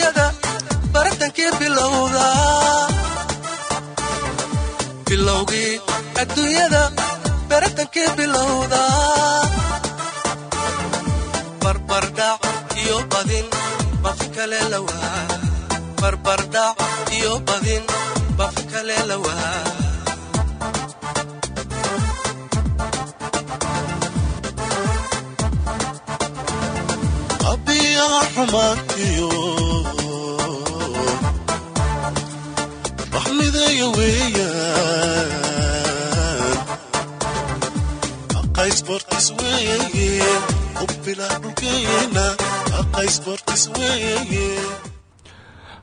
adduunyada baratankii bilowda bilowgii adduunyada baratankii bilowda barbardhac iyo badin bafi kale lawaa barbardhac iyo badin bafi kale lawaa xumaantiyo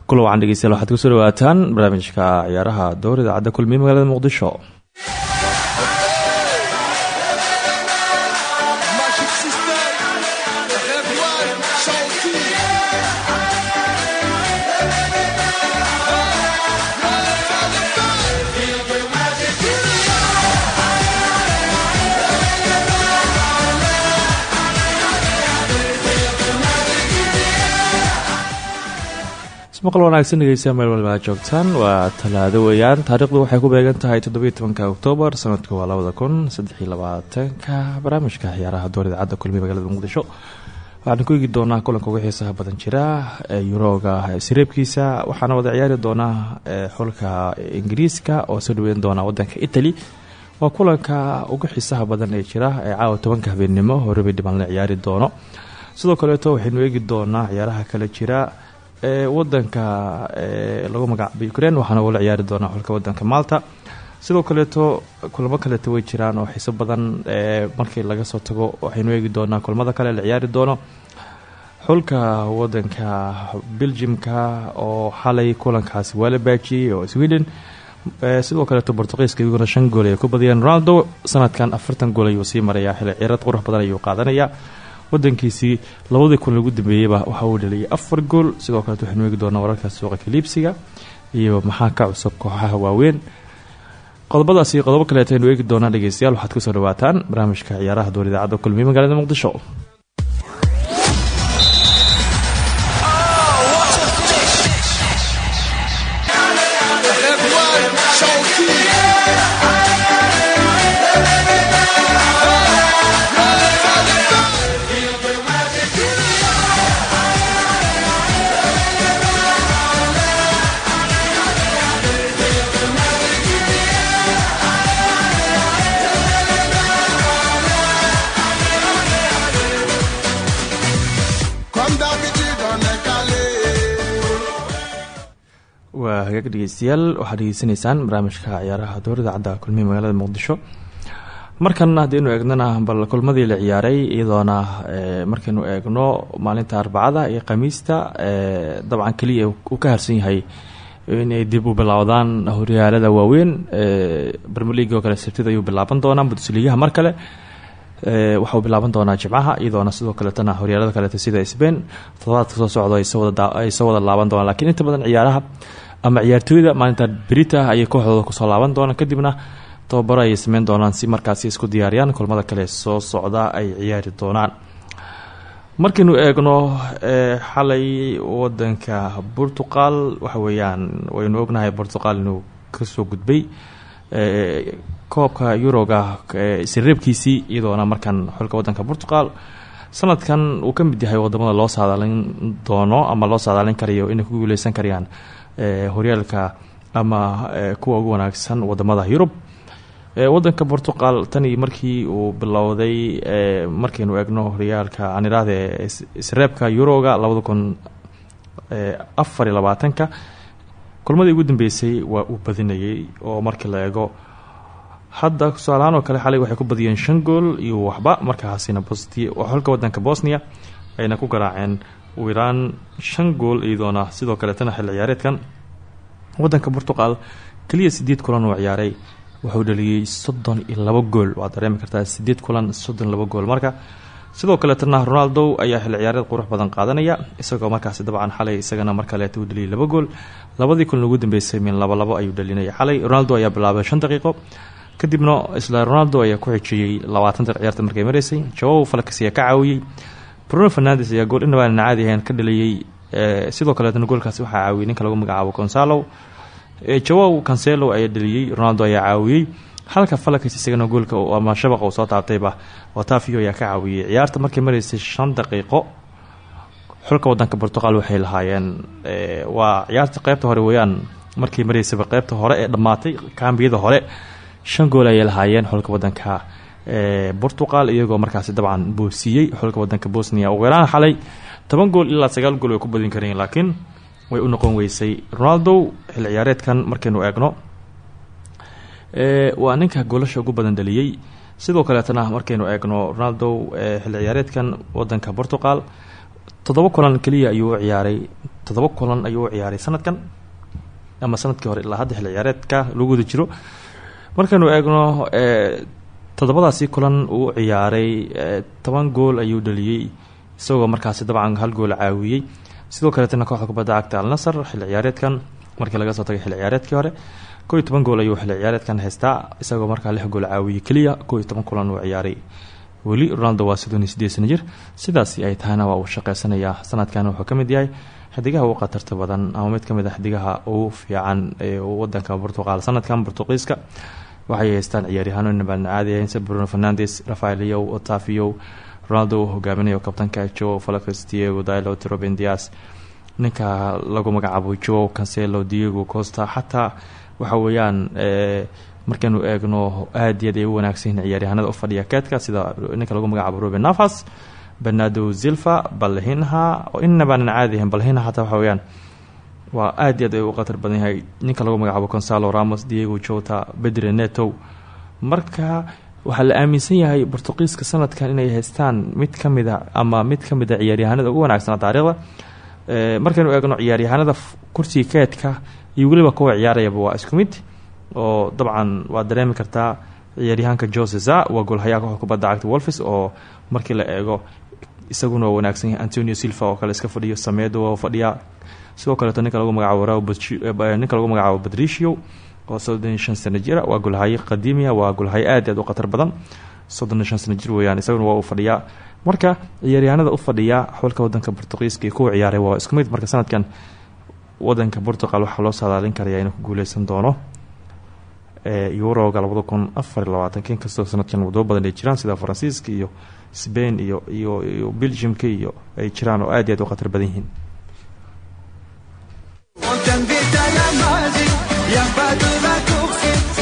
kula wacan dhegeystayaal waxaad ku soo dhawaataan barnaamijka ciyaaraha dowr idaacadda kulmiye magaalada muqdisho ismaqal wanaagsan dhegeystayaal meel walba aad joogtaan. Waa talaado weeyaan. Taariikhdu waxay ku beegan tahay toddobiyo tobanka oktoobar sanadku waa labada kun saddex iyo labaatanka. Barnaamijka ciyaaraha door idaacadda kulmiye magaalada muqdisho. Waxaanu ku eegi doonaa kulanka ugu xiisaha badan jira yuroga sireebkiisa waxaana wada ciyaari doonaa xulka ingiriiska oo soo dhaweyn doona wadanka italy. Waa kulanka ugu xiisaha badan ee jira ee caawa tobanka habeennimo horeba dhiban la ciyaari doono. Sidoo kaleeto waxaynu eegi doonaa ciyaaraha kale jira wadanka lagu magacaabay ukraine waxaana ula ciyaari doonaa xulka wadanka malta. Sidoo kaleeto kulamo kaleeto way jiraan oo xiiso badan markii laga soo tago waxaynu eegi doonaa kulamada kale la ciyaari doono. Xulka wadanka belgiumka oo xalay kulankaasi waa la oo sweden sidoo kaleeto bortuqiiska iyaguna shan gool ay ku badiyeen. Ronaldo sanadkan afartan gool ayuu sii marayaa xili ciirad qurux badan ayuu qaadanayaa wadankiisii labadii kun lagu dambeeyeyba waxa uu dhaliyay afar gool. Sidoo kaleet waxaynu eegi doonaa wararka suuqa kaliibsiga iyo maxaa ka cusub kooxaha waaweyn. Qodobadaas iyo qodobo kaleet aynu eegi doonaa dhegeystayaal waxaad ku soo dhawaataan barnaamijka ciyaaraha door idaacadda kulmiye magaalada muqdisho hagaag dhegeystayaal. Waxaad dhegeysanaysaan barnaamijka ciyaaraha dowr idaacadda kulmiye magaalada muqdisho. Markan haddaynu eegnana bal kulmadii la ciyaaray iyadoona markaynu eegno maalinta arbacada iyo khamiista dabcan keliya uu ka harsan yahay inay dib u bilowdaan horyaalada waaweyn. Bermelig oo kale sabtida ayuu bilaaban doonaa bundesligaha mar kale. Waxauu bilaaban doonaa jimcaha iyadoona sidoo kaleetana horyaalada kaleeto sida sbain todobaadka soo socdo ay soo wada laaban doonaan lakiin inta badan ciyaaraha ama ciyaartooyda maalinta berita ayay kooxdooda ku soo laaban doonaan. Kadibna tababaro ayay sameyn doonaan si markaasi isku diyaariyaan. Kulmada kale soo socda ay ciyaari doonaan. Markaynu eegno xalay wadanka portugal waxa weeyaan waynu ognahay portugal inuu ka soo gudbay koobka yuroga sreebkiisii iyadoona markan xulka wadanka portugal. Sanadkan uu ka mid yahay waddamada loo saadaalin doono ama loo saadaalin karayo inay ku guuleysan karayaan horyaalka ama kuwa ugu wanaagsan waddamada yurub. Wadanka portugal tanii markii uu bilowday markaynu eegno horyaalka aan idhaahde sreebka yuroga labada kun afar iyo labaatanka kulmadii ugu dambeysay waa uu badinayay oo markii la eego. Hadda tusaalahaan oo kale xalay waxay ku badiyeen shan gool iyo waxba markaasina xulka wadanka bosnia ayna ku garaaceen iiraan shan gool iyadoona sidoo kaleetana xil ciyaareedkan. Wadanka portugal keliya sideed kulan uu ciyaaray. Wuxuu dhaliyey soddon gool. Waad dareemi kartaa sideed kulan soddon labo gool. Marka sidoo kaleetana ronaldo ayaa xil ciyaareed qurux badan qaadanaya isagoo markaasi dabcan xalay isagana mar kaleeta uu dhaliyay labo gool. Labadii kulan ugu dambeysay min labo labo ayuu dhalinaya xalay. Ronaldo ayaa bilaabay shan daqiiqo. Kadibna isla ronaldo ayaa ku xijiyey labaatan daqiiq ciyaarta markay maraysay jawow falkas ayaa ka caawiyey bruno fernandes ayaa gool inabaanan caadi ahayn ka dhaliyey sidoo kaleetna goolkaasi waxaa caawiyey ninka lagu magacaabo consalo jawow cancelo ayaa dheliyey ronaldo ayaa caawiyey halka falakis isagana goolka ama shabaqa uu soo taabtayba otavio ayaa ka caawiyey ciyaarta markay maraysay shan daqiiqo xulka wadanka portugal waxay lahaayeen. Waa ciyaarta qeybta hore weeyaan markii maraysaba qeybta hore ee dhammaatay kaambiyada hore shan gool ayay lahaayeen xulka wadanka portugal iyagoo markaasi dabcan boosiiyey xulka wadanka bosnia. Ugu yaraan xalay toban gool ilaa sagaal gool way ku badin kareen laakiin way u noqon weysay. Ronaldo xilli ciyaareedkan markaynu eegno waa ninka goolasha ugu badan dhaliyey sidoo kaleetana markaynu eegno ronaldo xilli ciyaareedkan wadanka portugal toddoba kulan keliya ayuu u ciyaaray toddoba kulan ayuu ciyaaray sanadkan ama sannadkii hore ilaa hadda xilli ciyaareedka lagu jiro. Markaynu eegno toddobadaasi kulan uu ciyaaray toban gool ayuu dhaliyey isagoo markaasi dabcan hal gool caawiyey sidoo kaleetana kooxda kubadda cagta alnasar xilli ciyaareedkan markii laga soo tagay xilli ciyaareedkii hore ko iyo toban gool ayuu xilli ciyaareedkan haystaa isagoo markaa lix gool caawiyey keliya ko kulan uu ciyaaray. Weli ronaldo waa soddon iyo sideed sana jir sidaasi ay tahayna waa uu shaqeysanayaa sanadkan wuxuu ka mid yahay xidigaha ugu khatarta badan ama mid ka mid a xidigaha ugu fiican ee wadanka portugal. Sanadkan portugiiska waxay haystaan ciyaaryahaano inabaan caadiyahayn sida bruno fernandes rafaelio otavio ronaldo uu hogaaminayo kabtanka jo falacris diego dilo troben dias. Ninka lagu magacaabo jo cancelo diego costa. Xataa waxa weeyaan markaynu eegno aad iyaad ay u wanaagsan yihiin ciyaaryahanada u fadhiya keedka sida ninka lagu magacaabo ruben navas bernardo zilva balhinha inabaanan caadiyahayn balhinha xataa waxa weyaan waa aad iyaad ay u khatar badan yahay. Ninka lagu magacaabo consalo ramos diego jota bedre neto. Marka waxaa la aaminsan yahay bortuqiiska sanadkan inay haystaan mid ka mid a ama mid ka mid a ciyaaryahanada ugu wanaagsanaa taariikhda. Markaynu eegno ciyaaryahanada kursiga keedka iyo weliba kuwa ciyaarayaba waa isku mid oo dabcan waad dareemi kartaa ciyaaryahanka josesa waa goolhayaa kooxda kubadda cagta wolfis oo markii la eego isaguna wanaagsan yahay antonio silva oo kale iska fadhiyo sameedo waa fadhiyaa sidoo kaleeto ninka lagu magacaabo ninka lagu magacaabo patricio oo soddon iyo shan sano jira waa golhaye qadiimiya waa golhaye aad aad u khatar badan. Soddon iyo shan sano jir weeyaan isaguna waa uu fadhiyaa marka ciyaaryahanada u fadhiya xulka wadanka portugiiska iyo kuwa ciyaaray waa isku mid. Marka sanadkan wadanka portugal waxaa loo saadaalin karaya inuu ku guuleysan doono yuroga labada kun inkastoo sanadkan wadamo badan ay jiraan sida faransiiska iyo spain iyo iyo iyo iyo ay jiraan oo aad iyo aad u khatar badan yihiin On t'invite à la magie, y a pas de raccourci.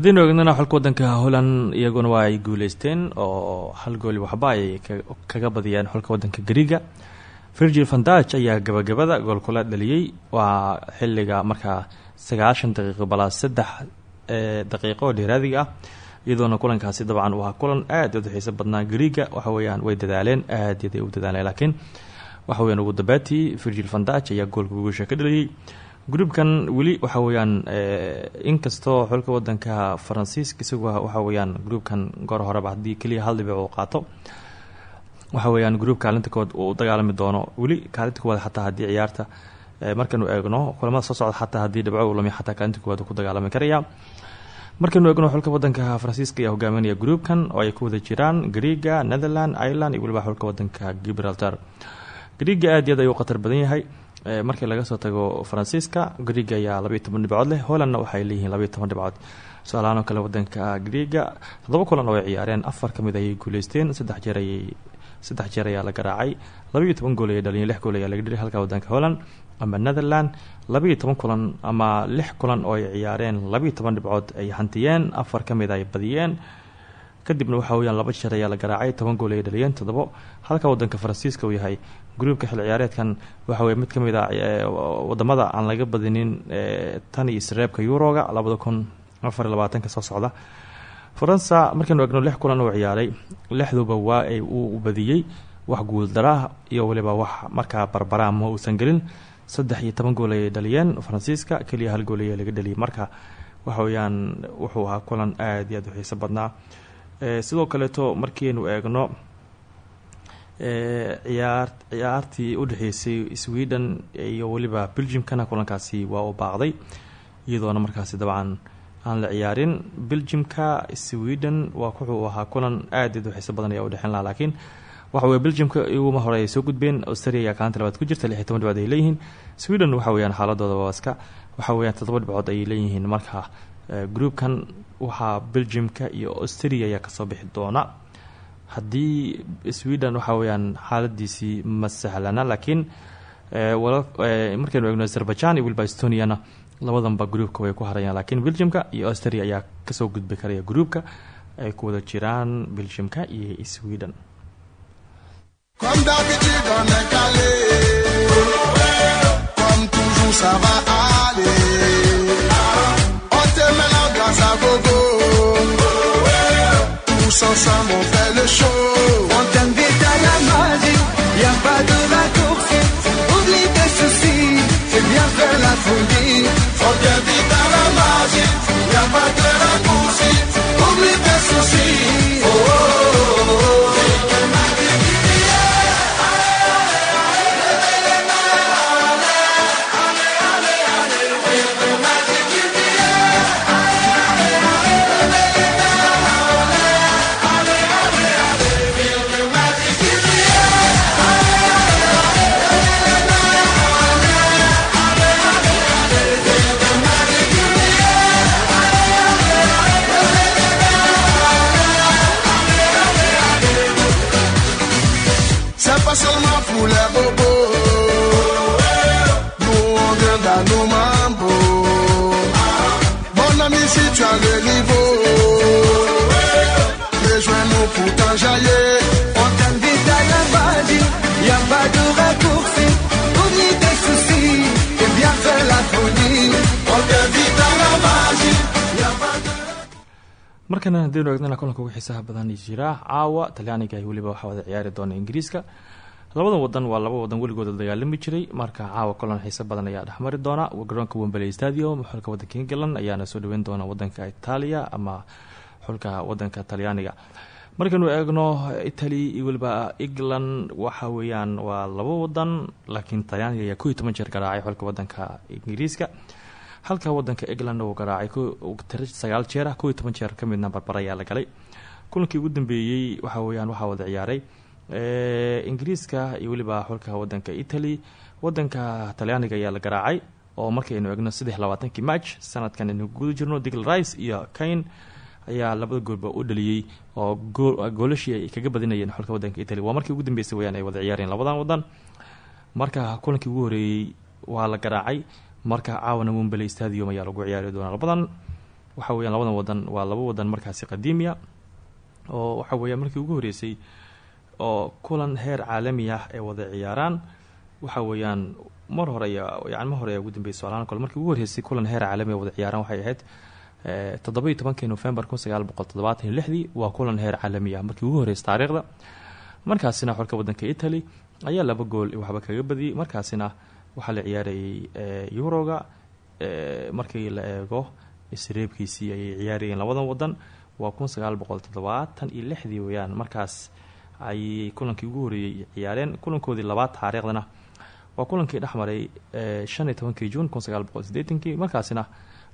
Haddiinu eegnana xulka wadanka holland iyaguna waa ay guuleysteen oo hal gooli waxba ayay kaga badiyeen xulka wadanka gariga. Virgil vandage ayaa gabagabada goolkula dhaliyey waa xilliga markaa sagaashan daqiiqo balaa saddex daqiiqo oo dheeraadiga ah iyadoona kulankaasi dabcan waa kulan aad u xiiso badnaa gariga. Waxa weyaan way dadaaleen aad yaday u dadaaleen. Laakiin waxa weyaan ugu dambeetii virgil vandage ayaa goolka guusha ka dhaliyey gruubkan weli waxa weeyaan inkastoo xulka wadanka faransiiska isagu waxa weeyaan gruubkan goor horeba haddii keliya hal dhibic uu qaato. Waxa weeyaan gruub kaalinta kood uu dagaalami doono weli kaalinta koowaad xataa haddii ciyaarta markaynu eegno kulamada soo socda xataa haddii dhibco uu lumiya xataa kaalinta koowaad uu ku dagaalami karaya markaynu eegno xulka wadanka faransiiska ayaa hogaaminaya gruubkan oo ay ku wada jiraan griega netherland ireland iyo weliba xulka wadanka gibraltar. Griega aad iyo aad ayuu khatar badan yahay markii laga soo tago faransiiska griega ayaa labayo toban dhibcood leh. Hollandna waxay leeyihiin labayo toban dhibcood. Su'aalahaan oo kale wadanka toddoba kulan oo ay ciyaareen afar ka mid ayay guuleysteen. Saddex jeer ayay saddex jeer ayaa la garaacay labayo toban gool ayay dhaliyeen lix gool ayaa laga dhilay halka wadanka holland. Ama netherland labayo toban kulan ama lix kulan oo ay ciyaareen labayo toban dhibcood ay hantiyeen. Afar ka mid ay badiyeen kadibna waxa weyaan laba jeer ayaa la garaacay toban gool ayay dhaliyeen toddobo. Halka wadanka faransiiska uu yahay gruubka xil ciyaareedkan waxa weye mid ka mid a waddamada aan laga badinin tan iyo isreebka yuroga labada kun afar soo socda. Faransa markaynu egno lix kulan uu ciyaaray lixduba waa ay uu badiyey wax guuldaraa iyo weliba wax markaa barbara ma uusan gelin. Saddex iyo toban gool ayay dhaliyeen faransiiska keliya hal gool ayaa laga dhaliyay. Marka waxa weyaan wuxuu ahaa kulan aada iyo aad u xiiso badnaa sidoo kaleeto markiaynu eegno ciyaar ciyaartii udhexeysay sweden iyo weliba belgiumkana kulankaasi waa uu baaqday iyadoona markaasi dabcan aan la ciyaarin. Belgiumka sweden waa wuxuu ahaa kulan aad aad u xiiso badan ayaa udhexeyn lahaa laakiin waxa weye belgiumka iguma hore ay soo gudbeen. Australia ayaa kaalanta labaad ku jirta lix iyo toban ay leeyihiin. Sweden waxa weyaan xaaladooda waaska waxa weyaan toddoba dhibcood ayay leeyihiin marka groupkan waxaa belgiumka iyo australia ayaa ka soo bixi doona. Haddii sweden waxa weyaan xaaladiisii ma sahlana laakiin markaynu eegno azerbaijan iyo weliba estoniana labadanba groupka way ku harayaan laakiin belgiumka iyo australia ayaa ka soo gudbi karaya groupka ay ku wada jiraan belgiumka iyo sweden Ensemble, on fait le show. On t'invite à la magie. Y a pas de raccourci. Oublie tes soucis. C'est bien faire la folie. On t'invite à la magie. Y a pas de raccourci. Oublie tes soucis. Markana haddaynu eegnana kulanka ugu xiisaha badan jira caawa talyaaniga ay weliba waxaa wada ciyaari doona ingiriiska. Labada wadan waa laba wadan weligooda dagaalami jiray marka caawa kulan xiiso badan ayaa dhexmari doona. Garoonka wembley stadium xulka wadanka england ayaana soo dhaweyn doona wadanka italia ama xulka wadanka talyaaniga. Markaynu eegno italy iyo weliba england waxa weeyaan waa laba wadan laakiin talyaaniga ayaa ko iyo toban jeer garaacay xulka wadanka ingiriiska halka wadanka england uu garaacay sagaal jeer ko iyo toban jeer ka midna barbar ayaa la galay. Kulankii ugu dambeeyey waxa weyaan waxaa wada ciyaaray ingiriiska iyo weliba xulka wadanka italy. Wadanka talyaaniga ayaa la garaacay oo markaynu eegno saddex labaatankii match sanadkan aynu guda jirno digl rice iyo kane ayaa labada goolba u dhaliyey oo goolashii ay kaga badinayeen xulka wadanka italy. Waa markii ugu dambeysay weyaan ay wada ciyaareen labadan wadan. Marka kulankii ugu horeeyey waa la garaacay marka caawana wembley stadium ayaa lagu ciyaari doonaa. Labadan waxa weeyaan labadan wadan waa laba wadan markaasi qadiimiya oo waxa weeyaan markii ugu horeysay oo kulan heer caalami ah ay wada ciyaaraan waxa weeyaan mar hore yani mar hore ayaa ugu dambeysay soalaan kole markii ugu horeysay kulan heer caalami ay wada ciyaaraan waxay ahayd toddoba iyo tobankii november kun sagaal boqol waa kulan heer caalami ah. Markii ugu horeysay taariikhda markaasina xulka wadanka italy ayaa laba gool waxba kaga badiyey markaasina waxaa la ciyaarayay yuroga markii la eego isreebkiisii ayay ciyaarayeen labadan wadan waa kun sagaal iyo lixdii weyaan markaas ayay kulankii ugu horeeyey ciyaareen kulankoodii labaad taariikhdana. Waa kulankii dhexmaray shan iyo juun kun sagaal markaasina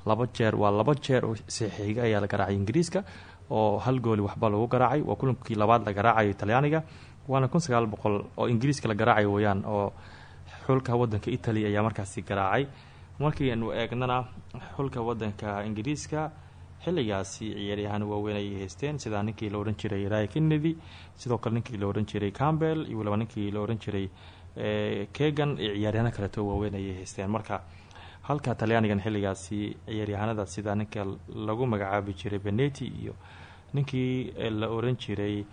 laba jeer waa laba jeer oo saxiiga ayaa la garaacay ingiriiska oo hal gooli waxba lagu garaacay. Waa kulankii labaad la garaacayo talyaaniga waana kun sagaal boqol oo ingiriiska la garaacayo weyaan oo xulka wadanka italy ayaa markaasi garaacay. Markii anu eegnana xulka wadanka ingiriiska xilligaasi ciyaaryahaan waaweyn ayay haysteen. Sida ninkii la odhan jiray ry kennedy sidoo kale ninkii la odhan jiray campbell iyo waliba ninkii la odhan jiray kegan iyo ciyaaryahaano kaleeto waaweyn ayay haysteen. Marka halka talyaanigan xilligaasi ciyaaryahanada sida ninka lagu magacaabi jiray beneti iyo ninkii la oran jiray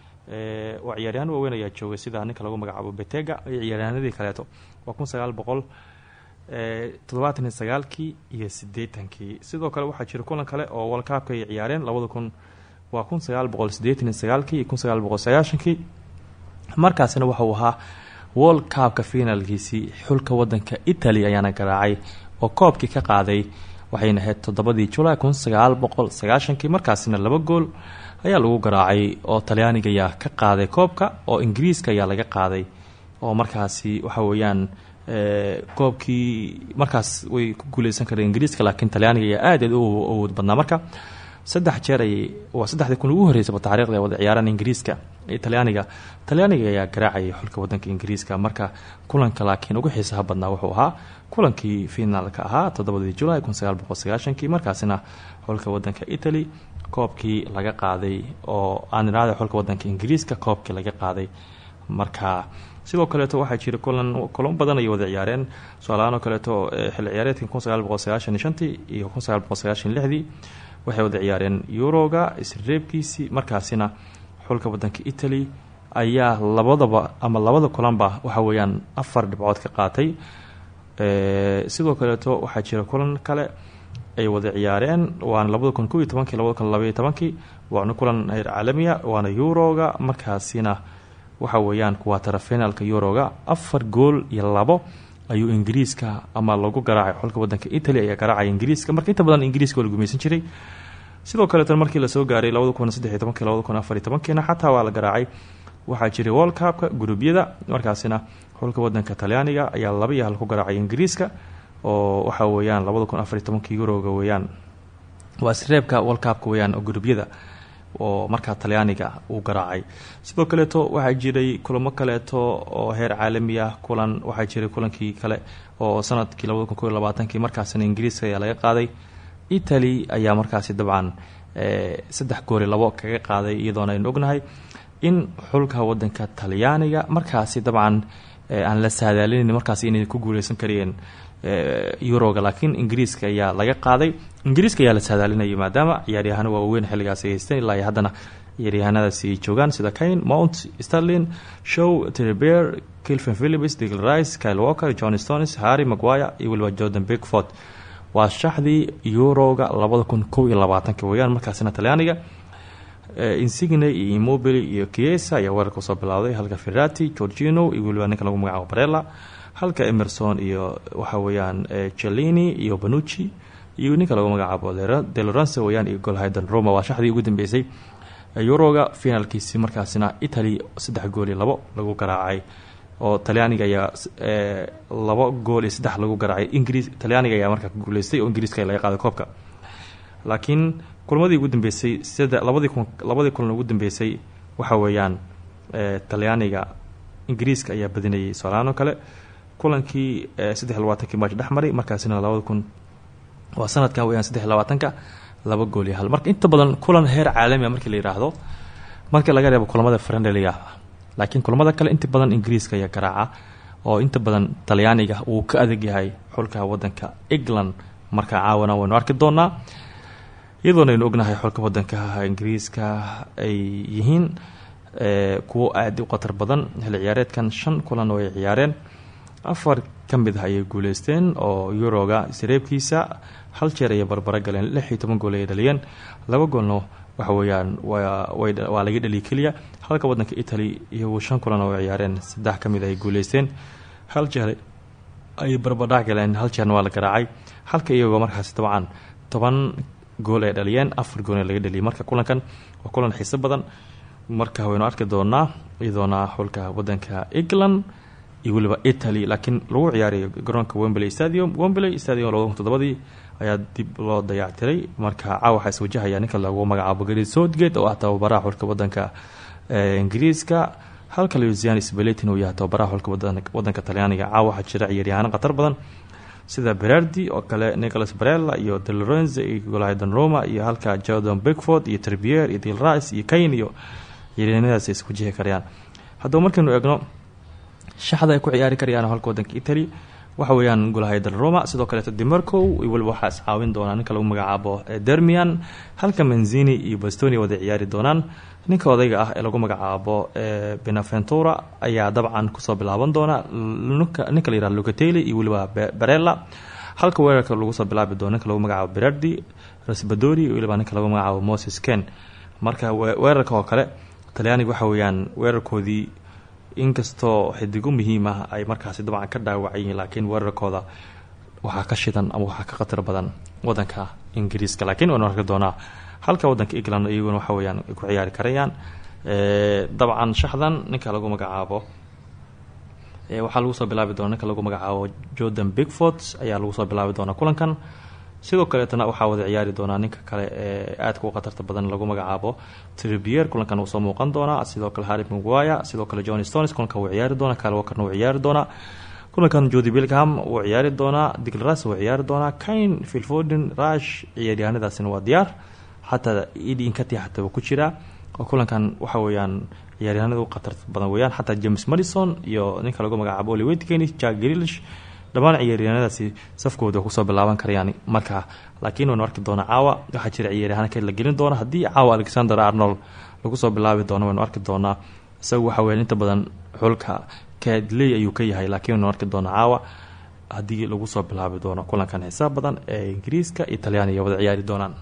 waa ciyaaryahan waaweyn ayaa joogay sida ninka lagu magacaabo betega iyo ciyaaryahanadii kaleeto waa kun sagaal boqol toddobaatan iyo sagaalkii iyo sideetankii sidoo kale waxaa jira kulan kale oo walkaabka ay ciyaareen labada kun. Waa kun sagaal boqol sideetan iyo sagaalkii iyo kun sagaal boqol sagaashankii. Markaasina waxauu ahaa world cabka finaalkiisii xulka wadanka italy ayaana garaacay oo koobkii ka qaaday waxayna ahayd toddobadii julaay kun sagaal boqol sagaashankii. Markaasina laba gool ayaa lagu garaacay oo talyaaniga ayaa ka qaaday koobka oo ingiriiska ayaa laga qaaday oo markaasi waxa weeyaan koobkii markaas way ku guuleysan kareen ingiriiska laakiin talyaaniga ayaa aad aad u badnaa. Marka saddex jeer ay waa saddexdii kun ugu horreysaba taarikhda wada ciyaaraan ingiriiska talyaaniga. Talyaaniga ayaa garaacayay xulka wadanka ingiriiska. Marka kulanka laakiin ugu xiisaha badnaa wuxuu ahaa kulankii finaalka ahaa toddobadii julaay kun sagaal markaasina xulka wadanka italy koobkii laga qaaday oo aaniraada xulka wadanka ingiriiska koobkii laga qaaday. Marka sidoo kaleeto waxaa jira kulan kulamo badan ay wada ciyaareen. Su'aalahaan oo kaleeto xilli ciyaareedkii kun sagaal boqol sagaashan shantii iyo kun sagaal boqol sagaashan lixdii waxay wada ciyaareen. Yuroga isreebkiisii markaasina xulka wadanka italy ayaa labadaba ama labada kulanba waxa weeyaan afar dhibcood ka qaatay. Sidoo kaleeto waxaa jira kulan kale ay wada ciyaareen waana labada kun kow iyo tobankii labada kun labaiyo tobankii kulan waana yuroga markaasina waxa weeyaan kuwatara finaalka yuroga afar gool iyo labo ayuu ingiriiska ama lagu garaacay. Xulka wadanka italy ayaa garaacaya ingiriiska. Marka inta badan ingiriiska waa la jiray. Sidoo kaleetan markii la soo gaaray labada kun saddex iyo tobankii labada kun afar iyo tobankiina xataa waa la garaacay. Waxaa jiray world cupka guruubyada markaasina xulka wadanka talyaaniga ayaa laba iyo hal ku garaacay ingiriiska oo waxa weeyaan labada kun afar iyo tobankii yuroga weeyaan. Waa isreebka world cupka weeyaan oo guruubyada oo markaa talyaaniga uu garaacay. Sidoo kaleeto waxaa jiray kulamo kaleeto oo heer caalami ah kulan waxaa jiray kulankii kale oo sannadkii labada kun ko iyo labaatankii markaasina ingiriiska ayaa laga qaaday. Italy ayaa markaasi dabcan saddex gooli labo kaga qaaday iyadoona aynu ognahay in xulka wadanka talyaaniga markaasi dabcan aan la saadaalinin markaasi inay ku guuleysan kariyeen yuroga laakiin ingiriiska ayaa laga qaaday. Ingiriiska ayaa la saadaalinayay maadaama ciyaaryahano waaweyn xilligaasi haysteen ilaa haddana ciyaaryahanadaasi ay joogaan sida kane mount starlin show treber kilvin philips digl rice kyle walker john stones harry maguire iyo waliba jordan bigford waa shaxdii yuroga labada kun weyaan markaasina talyaaniga insigne iyo immobili iyo kiesa ayaa weerarka u soo bilowday halka ferrati georgino iyo waliba ninka lagu magacaabo barella halka emerson iyo waxa weeyaan celini iyo banucci iyo ninka lagu magacaabo delorance weyaan iyo golhayden roma. Waa shaxdii ugu dambeysay yuroga finaalkiisi markaasina italy saddex gool iyo labo lagu garaacay oo talyaaniga ayaa labo gool iyo saddex lagu garaacay. Ingiriis talyaaniga ayaa markaa ka guuleystay oo ingiriiska laga qaaday koobka. Laakiin kulmadii ugu dambeysay sida labadii kun labadii kulan ugu dambeysay waxa weeyaan talyaaniga ingiriiska ayaa badinayay soalaano kale kulankii saddex labaatankii maaj dhex maray markaasina labada kun waa sanadkan weyaan saddex labaatanka laba gool iyo hal. Marka inta badan kulan heer caalamiga markii la yidhaahdo markii laga reebo kulamada frendeliga laakiin kulamada kale inta badan ingiriiska ayaa garaaca oo inta badan talyaaniga uu ka adag yahay xulka wadanka england. Marka caawana waynu arki doonaa iyadoona aynu ognahay xulka wadanka ingiriiska ay yihiin kuwo aada u khatar badan xilli ciyaareedkan shan kulan oo ay ciyaareen afar ka mid ah ayay guuleysteen oo yuroga isreebkiisa hal jeer ayay barbaro galeen lix iyo toban gool ayay dhaliyeen. Laba goolna waxa weeyaan waa laga dhaliya keliya halka wadanka italy iyagu shan kulan oo ciyaareen. Saddex ka mid ay guuleysteen. Hal jeer ayay barbardhac galeen hal jeerna waa la garaacay. Halka iyagoo markaasi dabcan toban gool ay dhaliyeen afar goolna laga dhaliyay. Marka kulankan waa kulan xiiso badan. Marka waynu arki doonaa iyadoona xulka wadanka england iyo weliba italy. Laakiin lagu ciyaarayo garoonka wembley stadium. Wembley stadium labada kun toddobadii ayaa dib loo dayactiray. Marka caawa waxaa iswajahaya ninka lagu magacaabo gary southgate oo ah tababaraha xulka wadanka ingiriiska. Halka luisian speletin uu yahay tababaraha xulka wadanka talyaaniga. Caawa waxaa jira ciyaaryahaano khatar badan. Sida berardi oo kale nicholas barella iyo delrenze iyo golahdan roma iyo halka jordan beckford iyo terbier iyo dil rice iyo kane iyo ciyaaryahanadaas ay iswajahi karayaan. Haddaba markaynu eegno shaxda ay ku ciyaari karayaan halka wadanka italy. Waxa weeyaan golahaydan roma sidoo kaleeto demarco iyo weliba waxaa is caawin doonaa ninka magacaabo dermian halka manzini iyo bastonia wada ciyaari doonaan. Ninka odayga ah ee lagu magacaabo benaventura ayaa dabcan ku soo bilaaban doona. Ninka la yihahdo iyo weliba barella. Halka weerarka lagu soo bilaabi doono ninka magacaabo berardi rasbadori iyo weliba ninka magacaabo moses ken. Marka weerarka kale talyaaniga waxa weeyaan weerarkoodii inkastoo xidigo muhiim ah ay markaasi dabcan ka dhaawacan laakiin weerarkooda waxaa ka shidan ama waxaa ka khatar badan wadanka ingiriiska. Laakiin waanu arki doonaa halka wadanka england iyaguna waxa weyaan ku ciyaari karayaan dabcan shaxdan ninka lagu magacaabo waxaa lagu soo bilaabi doona ninka lagu magacaabo jordan bigford ayaa lagu soo bilaabi doonaa kulankan sidoo kaleetana waxaa wada ciyaari doonaa ninka kale ee aadka u khatarta badan lagu magacaabo tribier kulankan uu soo muuqan doonaa sidoo kale harry mguaya sidoo kale john stones kulankan wuu ciyaari doonaa kyle walkerna wuu ciyaari doonaa kulankan jodi bilgham wuu ciyaari doonaa diglas wuu ciyaari doonaa kane philforden rush ciyaaryahanadaasina waa diyaar. Xataa edi inkati xataa ku jiraa. Oo kulankan waxa weeyaan ciyaaryahanada u khatarta badan weeyaan. Xataa james madison iyo ninka lagu magacaabo oli wetkeni jack grilish dhammaan ciyaaryahanadaasi safkooda ku soo bilaaban karayaan markaa. Laakiin waynu arki doonaa caawa waxaa jira ciyaaryahan ka la gelin doona haddii caawa alexander arnold lagu soo bilaabi doono waynu arki doonaa. Isagu waxa weya inta badan xulka kadley ayuu ka yahay laakiin waynu arki doonaa caawa haddii lagu soo bilaabi doono. Kulankan xisaab badan ee ingiriiska iyo talyaaniga wada ciyaari doonaan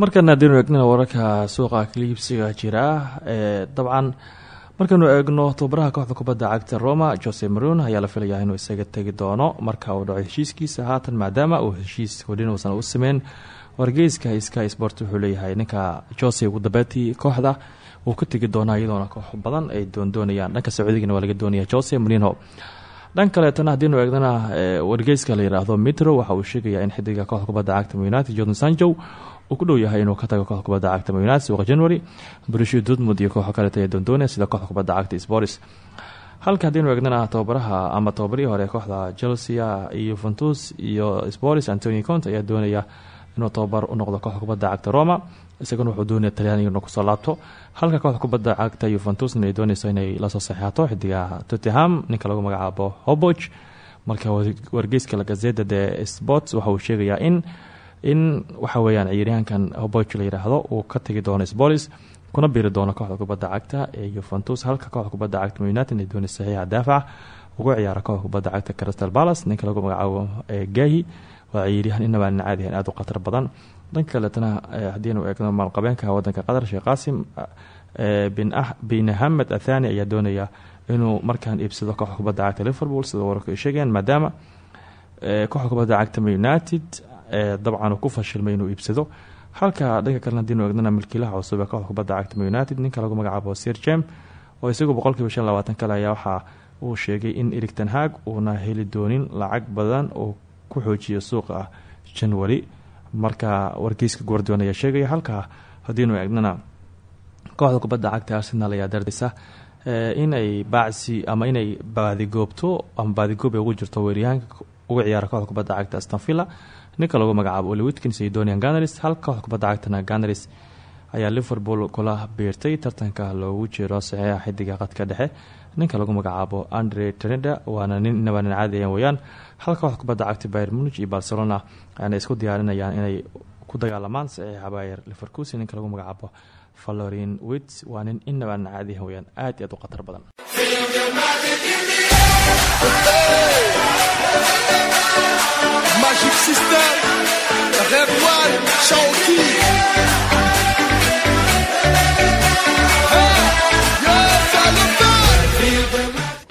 markana haddiinu eegnana wararka suuqa kaliibsiga jira dabcan markaynu eegno tobabaraha kooxda kubadda cagta roma jose maron ayaa la filayaa inuu isaga tegi doono. Marka uu dhaco heshiiskiisa haatan maadaama uu heshiis hodhin uusan u sameyn wargeyska sky sport wuxuu leeyahay ninka jose ugu dambeetii kooxda uu ka tegi doonaa iyadoona koox badan ay doondoonayaan dhanka sacuudigana waa laga doonaya jose marino dhan kaleetana haddiinu eegnana wargeyska la yiraahdo mitro waxa uu sheegayaa in xidiga kooxda cagta united jordan sanjow uu ku dhow yahay inuu ka tago kooxda kubadda cagta united suuqa january. Brushi dortmund iyo kooxo kaleeta ee doondoonaya sida kooxda kubadda cagta sporis halka haddiinu eegnana tababaraha ama tababarihii hore kooxda chelsea iyo yuventus iyo sporis antoni conte ayaa doonaya inuu tababar u noqdo kooxda kubadda cagta roma isaguna wuxuu doonaya talyaaniga inuu ku soo laabto. Halka kooxda kubadda cagta yuventusna ay dooneyso inay la soo saxeexato xidiga tottenham ninka lagu magacaabo hoboch marka wargeyska la gazeta de sports waxa uu sheegayaa in in waxa weeyaan ciyaaryahankan hoboch la yiraahdo uu ka tegi doono spolis kuna biiri doono kooxda kubadda cagta ee yuventus halka kooxda kubadda cagta united ay dooneyso saxiixa daafac ugu ciyaara kooxda kubadda cagta crystal palace. Ninka lagu magacaabo gahi waa ciyaaryahan inaba aan caadi ahayn aada u khatar badan. Dhanka kaletana haddiinu eegno maalqabeenka wadanka qatar sheekh qaasim bin hamed athani ayaa doonaya inuu markaan iibsado kooxda kubadda cagta liverpool sida wararku sheegeen maadaama kooxda kubadda cagta united dabcan ku fashilmay inuu iibsado. Halka dhanka kalena haddiinu eegnana milkiilaha cusub ee kooxda kubadda cagta united ninka lagu magacaabo sir jem oo isagu boqolkiiba shan labaatan kale ayaa waxa uu sheegay in erig ten hag uuna heli doonin lacag badan oo ku xoojiyo suuqa janwari marka wargeyska guardian ayaa sheegaya halkaa haddiinu eegnana kooxda kubadda cagta arsenal ayaa dardaysa inay baacsi ama inay baadigoobto ama baadigoob ay ugu jirto weeryahaanka uga ciyaara kooxda kubadda cagta astonvilla ninka lagu magacaabo oli witkins iyo donian ganars halka kubadda cagtana ganars ayaa liverpool kula biirtay tartanka loogu jiro saxiixa xidiga qadka dhexe. Ninka lagu magacaabo andre treda waana nin inaba nin caadiyan weyaan halka kubadda cagta bayer munich iyo barcelona ayna isku diyaarinayaan inay ku dagaalamaan saxiixa bayer liverkusi ninka lagu magacaabo valorin wits waa nin inaba nin caadiyan weyaan aad iyo aad u khatar badan Magic System, Red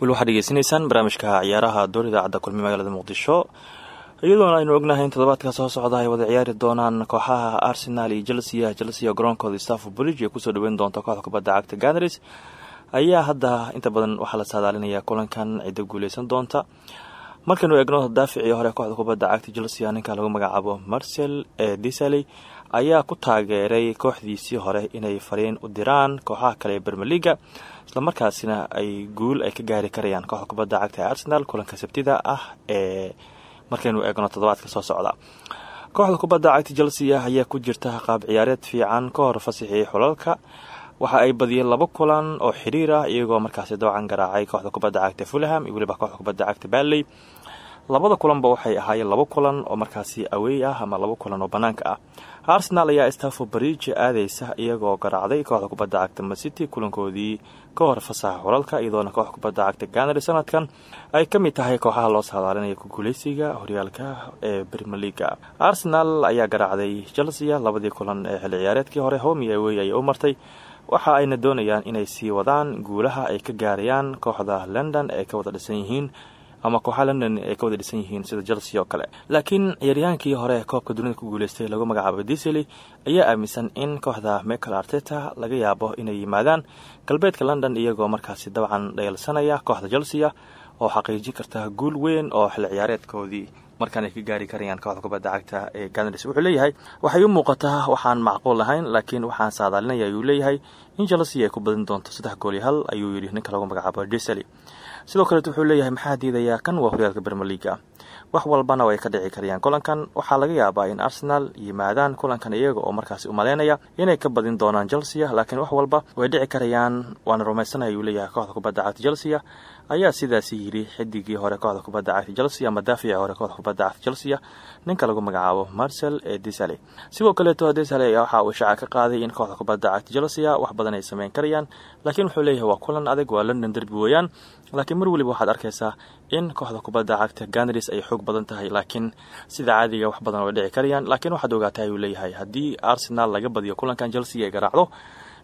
waxaad dhegeysanaysaan barnaamijka ciyaaraha door idaacadda kulmi magaalada muqdisho. Iyadoona aynu ognahay in toddobaadka soo socda ay wada ciyaari doonaan kooxaha arsenal iyo chelsea chelsea garoonkooda stafford bridge ee ku soo dhaweyn doonta kooxda kubadda cagta ganars ayaa hadda inta badan waxaa la saadaalinaya kulankan cidda guuleysan doonta. Markaynu eegno daaficii hore kooxda kubadda cagta chelsea ninka lagu magacaabo marcel ee disaley ayaa ku taageeray kooxdiisii hore inay fariin u diraan kooxaha kale ee bermeliga islamarkaasina ay guul ay ka gaari karayaan kooxda kubadda cagta arsenal kulanka sabtida ah ee markaynu eegno toddobaadka soo socda. Kooxda kubadda cagta chelsea ayaa ku jirta qaab ciyaareed fiican ka hor fasixii xulalka waxa ay badiyeen laba kulan oo xiriir ah iyagoo markaasi doocan garaacay kooxda kubadda cagta fulham iyo weliba kooxda cagta barley labada kulanba waxay ahaayeen laba kulan oo markaasi awey ah ama laba kulan oo banaanka ah. Arsenal ayaa stafford bridge aadeysa iyagoo garaacday kooxda kubadda cagta macity kulankoodii ka hor fasaxa xulalka iyadoona kooxda kubadda cagta ganary sanadkan ay ka mid tahay kooxaha loo saadaalinaya ku guuleysiga horyaalka ee bermeliga arsenal ayaa garaacday chelsea labadii kulan ee xilli ciyaareedkii hore homi awey ayay u martay waxa ayna doonayaan inay sii wadaan guulaha ay ka gaarayaan kooxda london ee ka wada dhisan yihiin ama kooxaha london ay ka wada dhisan yihiin sida chelsea oo kale. Laakiin ciyaaryahaankii hore koobka dunida ku guuleystay lagu magacaabo disely ayaa aaminsan in kooxda michael arteta laga yaabo inay yimaadaan galbeedka london iyagoo markaasi dabcan dhayalsanaya kooxda chelsea oo xaqiijin karta guul weyn oo xilli ciyaareedkoodii markaan ay ka gaari karayaan kooxda kubadda cagta ee ganars wuxuu leeyahay waxay u muuqataa waxaan macquul lahayn laakiin waxaan saadaalinaya ayuu leeyahay. In chelsea ay ku badin doonto saddex gool iyo hal ayuu yidhi ninka lagu magacaabo disely sidoo kaleet wuxuu leeyahay maxaa diidayaa kan waa horyaalka bermeliga wax walbana way ka dhici karayaan. Kulankan waxaa laga yaabaa in arsenal yimaadaan kulankan iyaga oo markaasi umaleynaya inay ka badin doonaan chelsea laakiin wax walba way dhici karayaan. Waana rumaysanaya ayuu leeyahay kooxda kubadda cagta chelsea ayaa sidaasi yidhi xidigii hore kooxda kubadda cagta chelsea ama daaficii hore kooxda kubadda cagta chelsea ninka lagu magacaabo marcel ee disale sidoo kaleeto disale ayaa waxa uu shaaca ka qaaday in kooxda kubadda cagta chelsea wax badan ay sameyn karayaan laakiin wuxuu leeyahay waa kulan adag waa london derby weeyaan. Laakiin mar weliba waxaad arkaysaa in kooxda kubadda cagta ganars ay xoog badan tahay laakiin sida caadiga wax badan way dhici karayaan. Laakiin waxaad ogaataa ayuu leeyahay haddii arsenal laga badiyo kulankan chelsea ay garaacdo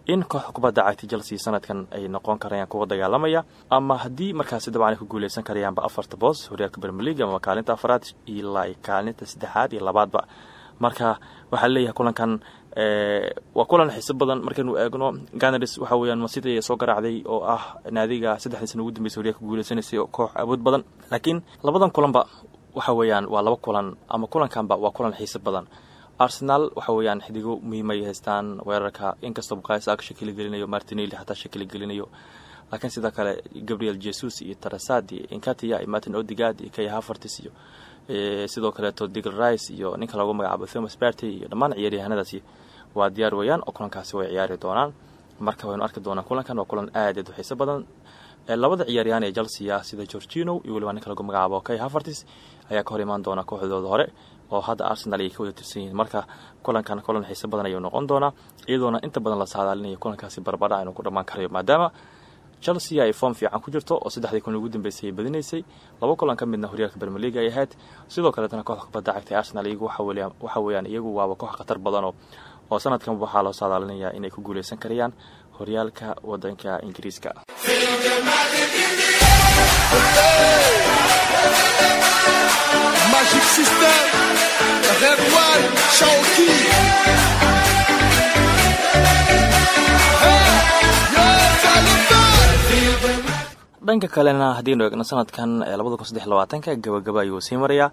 in kooxda kubadda cagta chelsea sanadkan ay noqon karayaan kuwa dagaalamaya ama haddii markaasi dabcan ay ku guuleysan karayaanba afarta boos horyaalka bermeliga ama kaalinta afaraad ilaa kaalinta saddexaad iyo labaadba. Marka waxaa leeyahay kulankan waa kulan xiiso badan markaynu eegno. Ganars waxa weyaan masida soo garaacday oo ah naadiga saddexdii sana ugu dambeysa horyaalka guuleysanaysay oo koox awood badan. Laakiin labadan kulanba waxa weeyaan waa laba kulan ama kulankanba waa kulan xiiso badan arsenal waxa weeyaan xidigo muhiim ay haystaan weerarka. Inkastoo bukaysag shakili gelinayo martinelli xataa shakili gelinayo. Laakiin sidoo kale gabriel jesus iyo tarasadi inkatia iyo martin odigad iyo kay havertis iyo sidoo kaleeto digl rice iyo ninka lagu magacaabo thomas berty iyo dhammaan ciyaaryahanadaasi waa diyaar weeyaan oo kulankaasi way ciyaari doonaan. Marka waynu arki doonaan kulankan waa kulan aad aad u xiiso badan labada ciyaaryahan ee chelsea sida georgino iyo weliba ninka lagu magacaabo kay havertis ayaa ka hor imaan doona kooxdooda hore oo hadda arsenal ayay ka wada tirsan yihiin. Marka kulankan kulan xiiso badan ayuu noqon doonaa iyadoona inta badan la saadaalinayo kulankaasi barbara inuu ku dhammaan karayo. Maadaama chelsea ay form fiican ku jirto oo saddexdii kun ugu dambeysay ay badinaysay laba kulan ka midna horyaalka bermeliga ay ahayd. Sidoo kaleetana kooxda kubadda cagta arsenal iyagu waxa weeyaan iyagu waaba koox khatar badanoo oo sanadkan waxaa loo saadaalinayaa inay ku guuleysan karayaan horyaalka wadanka ingiriiska dhanka kalena haddiinu eegno sanadkan labaatanka gabagaba ayuu sii marayaa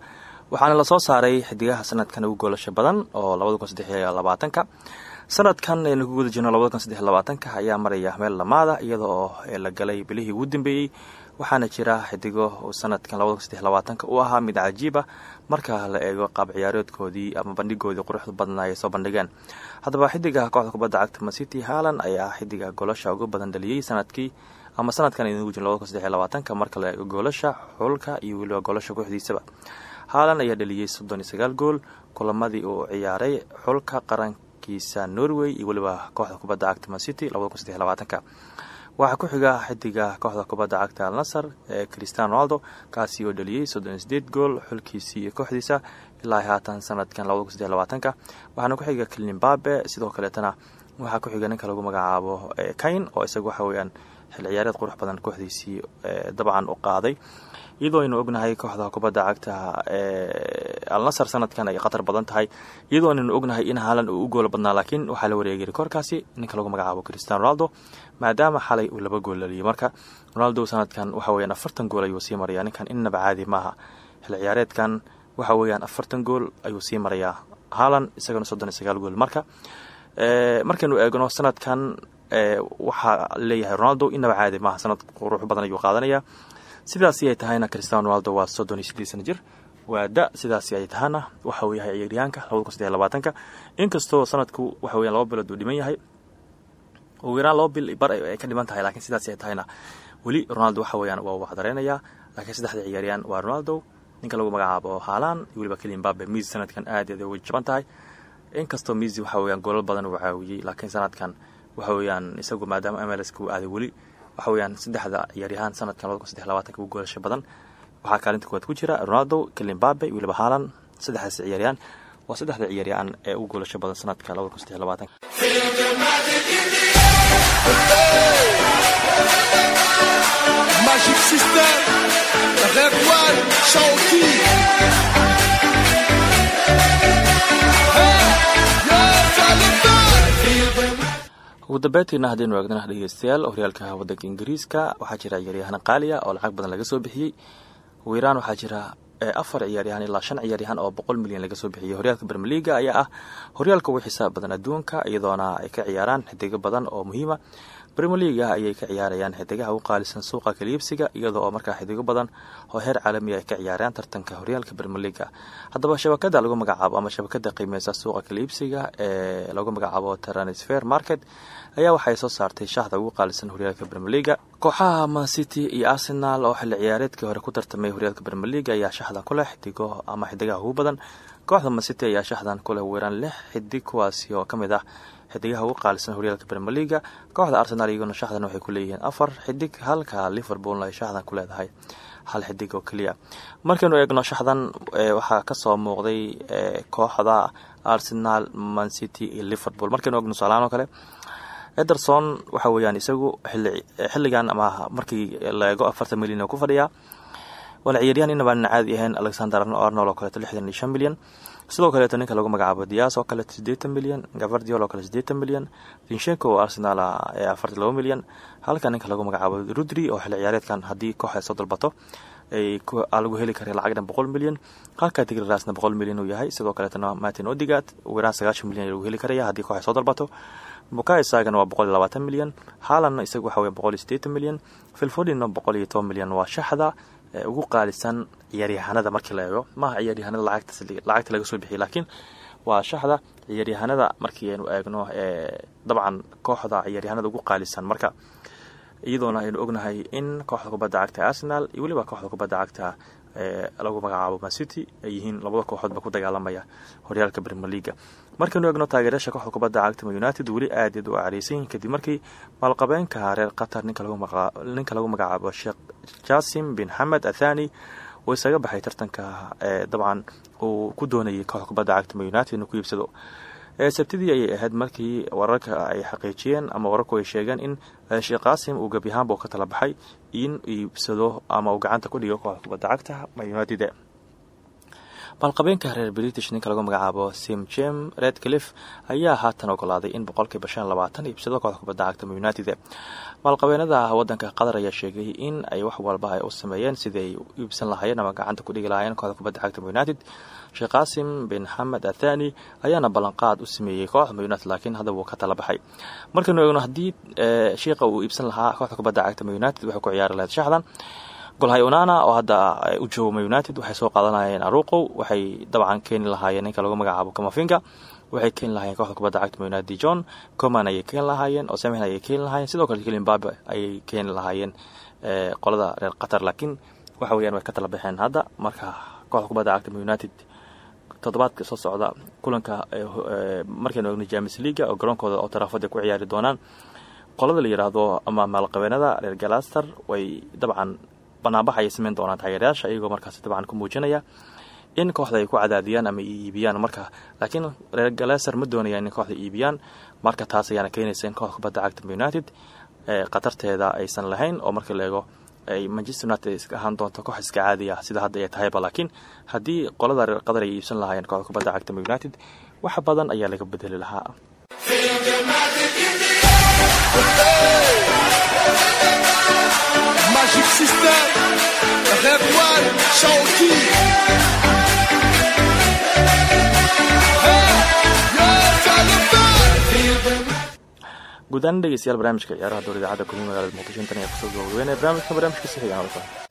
waxaana la soo saaray xidigaha sanadkan ugu goolasha badan oo sanadkan aynu ku guda jirno ayaa maraya meel lamaada iyada oo la galay bilihii ugu dambeeyey. Waxaana jira xidigo sanadkan u ahaa mid cajiiba marka la eego qaab ciyaareedkoodii ama bandhigoodii quruxda badnaa ay soo bandhigeen. Haddaba xidiga kooxda kubadda cagta macity haalan ayaa xidiga goolasha ugu badan dhaliyey sannadkii ama sanadkan aynu ku jirno labada marka la eego goolasha xulka iyo weliba goolasha kooxdiisaba. Haalan ayaa dhaliyey soddon gool kulamadii uu ciyaaray xulka qarankiisa norway iyo weliba kooxda kubadda cagta macity labada kun saddex ku xiga xidiga kooxda kubadda cagta al nasar ee cristiano ronaldo kaasi oo dhaliyey soddon gool xulkiisii iyo kooxdiisa ilaa haatan sanadkan labada kun waxaana ku xiga kilimbabe sidoo kaleetana waxaa ku xiga ninka lagu magacaabo kain oo isaga waxa weeyaan xil ciyaareed qurux badan kooxdiisii dabcan u qaaday. Iyadoo aynu ognahay kooxda kubadda cagta al nasar sanadkan ay khatar badan tahay. Iyadoo aynu ognahay in haalan uu u goolo badnaa laakiin waxaa la wareegay rikoorkaasi ninka lagu magacaabo cristiano ronaldo maadaama xalay uu laba gool dhaliyay marka ronaldo sanadkan waxa weyaan afartan gool ayuu sii marayaa. Ninkan innaba caadi maaha. Xil waxa weeyaan afartan gool ayuu sii marayaa. Haalan isagana soddon iyo sagaal gool. Marka markaynu eegno sanadkan waxaa leeyahay ronaldo innaba caadi maaha. Sanad qurux badan ayuu qaadanayaa sidaasi ay tahayna cristiano ronaldo waa soddon iyo jir. Waa da sidaasi ay tahana waxa uu yahay ciyaaryahaanka labada kun inkastoo sanadku waxa weyan laba bilood uu dhiman yahay ugu yaraan laba bil bar ay ka dhiman tahay lakiin sidaasi ay tahayna. Weli ronaldo waxa weeyaan waa wax dareenayaa laakiin saddexda ciyaaryahan waa ronaldo. Ninka lagu magacaabo haalan iyo weliba kilimbabe misi sanadkan aad aad way jaban tahay inkastoo misi waxa weyaan goolal badan uu caawiyey laakiin sanadkan waxa weeyaan isagu maadaama mlska uu aaday weli waxa weyaan saddexda ciyaaryahaan sanadkan ugu goolasha badan. Waxaa kaalinta kuwaad ku jira ronaldo kilimbabe iyo weliba haalan saddexdaas ciyaaryahaan waa saddexda ciyaaryahaan ee ugu goolasha badan sanadka ugu dambeyntiina haddaynu eegna dhegeystayaal horyaalka waddanka ingiriiska waxaa jira ciyaaryahaan qaaliya oo lacag badan laga soo bixiyey. Ugu yaraan waxaa jira afar ciyaaryahaan ilaa shan ciyaaryahaan oo boqol milyan laga soo bixiyey. Horyaalka bermeliga ayaa ah horyaalka ugu xisaab badan adduunka iyadoona ay ka ciyaaraan xidigo badan oo muhiima. Bremeliga ayay ka ciyaarayaan xidigaha u qaalisan suuqa kaliibsiga iyadoo oo markaa xidigo badan oo heer caalamiya ay ka ciyaarayaan tartanka horyaalka bermeliga haddaba shabakada lagu magacaabo ama shabakada qiimeysa suuqa kaliibsiga ee lagu magacaabo transfer market ayaa waxay soo saartay shahda ugu qaalisan horyaalka bermeliga kooxaha mancity iyo arsenal oo xilli ciyaareedkii hore ku tartamay horyaalka bermeliga ayaa shahdan ku leh xidigo ama xidigaha ugu badan. Kooxda mancity ayaa shahdan ku leh lix xidig kuwaasi oo ka ah xidigaha ugu qaalisan horyaalka bermeliga kooxda arsenal iyaguna shahdan waxay ku leeyihiin afar xidig halka liverpoolna ay shahdan ku leedahay hal xidig oo keliya markaynu eegno shahdan waxaa ka soo muuqday kooxda arsenal mancity iyo liverpool. Markaynu eegno tusaalahaan kale ederson waxa weeyaan isagu xilligan ama markii la eego afartan milyan ku fadhiyaa waana ciyaaryahan inabaan caadi alexander arnold oo kaleeto lixdan milyan. Sidoo kaleeto ninka lagu magacaabo dias oo kaleeto siddeetan milyan gavardiol oo kale siddeetan milyan vinshenko oo arsenal ee afartan milyan. Halka ninka lagu magacaabo rudri oo xilli ciyaareedkan haddii kooxda soo dalbato lagu heli kara lacag dhan boqol milyan. Halka tigrasna boqol milyan uu yahay sidoo kaleetana martin odigat weeraan sagaashan milyan lagu heli karaya haddii kooxda dalbato buka isagana waa boqol iyo milyan haalanna isagu waxa wey boqol iyo siddeetan milyan filfodinna boqol iyo waa shaxda ugu qaalisan ciyaaryahanada markii la eego. Maaha ciyaaryahanada lacagta laga soo bixiya laakiin waa shaxda ciyaaryahanada markii aynu eegno dabcan kooxda ciyaaryahanada ugu qaalisan marka. Iyadoona aynu ognahay in kooxda kubadda cagta arsenal iyo weliba kooxda kubadda cagta lagu magacaabo mancity ay yihiin labada kooxoodba ku dagaalamaya horyaalka bermeliga markaynu eegno taageeryaasha kooxda kubadda cagta united weli aad aad u careysan kadib markii maalqabeenka reer qatar ninka lagu magacaabo sheekh jasim bin xamed athani uu isaga baxay tartanka dabcan uu ku doonayay kooxda kubadda cagta united inuu ku iibsado sabtidii ayay ahayd markii wararka ay xaqiijiyeen ama wararku ay sheegeen in sheekh qaasim uu gebi ahaanba ka tala baxay in iibsado ama uu gacanta ku dhigo kooxda kubadda cagta united maalqabeenka reer british ninka lagu magacaabo sim jem redcliff ayaa haatan ogolaaday in boqolkiiba shan labaatan iibsado kooxda kubadda cagta united maalqabeenada wadanka qatar ayaa sheegay in ay wax walba ay u sameeyeen sidii ay u iibsan lahaayeen ama gacanta ku dhigi lahaayeen kooxda cagta united sheekh qaasim bin xamed athani ayaana ballanqaad u sameeyey kooxda united laakiin hadda wuu ka tala baxay markaynu eegno haddii shiiqa uu iibsan lahaa kooxda kubadda cagta united waxay ku ciyaari lahayd shaxdan golhay unana oo hadda u jooga united waxay soo qaadanayeen aruqow waxay dabcan keeni lahaayeen ninka lagu magacaabo kamafinga waxay keeni lahaayeen kooxda kubadda cagta united john coman ayay keeni lahaayeen osemen ayay keeni lahaayeen sidoo kale kilimbabe ayay keeni lahaayeen qolada reer qatar. Laakiin waxa weyaan way ka tala hadda. Marka kooxda kubadda cagta united toddobaadka soo socda kulanka markaynu eegno james leaga oo garoonkooda oo taraafada ku ciyaari doonaan qolada la ama maalqabeenada reer galaster way dabcan banaanbax ayay doonaan taageerayaasha iyagoo markaasi dabcan ku muujinaya in kooxda ay ku cadaadiyaan ama iibiyaan marka. Laakiin reer galaster ma doonayaan in kooxda iibiyaan marka taas ayaana keenaysa in kooxda kubadda cagta united khatarteeda aysan lahayn oo marka la eego ay manchester united iska ahaan doonto koox iska caadi ah sida hadda ay tahayba laakiin haddii qolada reer qatar ay iibsan lahaayeen kooxda kubadda cagta united wax badan ayaa laga bedeli lahaa Magic System, Red One, Shawty. Guud ahaan dhegeystayaal barnaamijka ciyaaraha dowr idaacadda kulmi magaalada muqdisho intan ayaa ku soo gabagabeynaya barnaamijka barnaamijka sixiga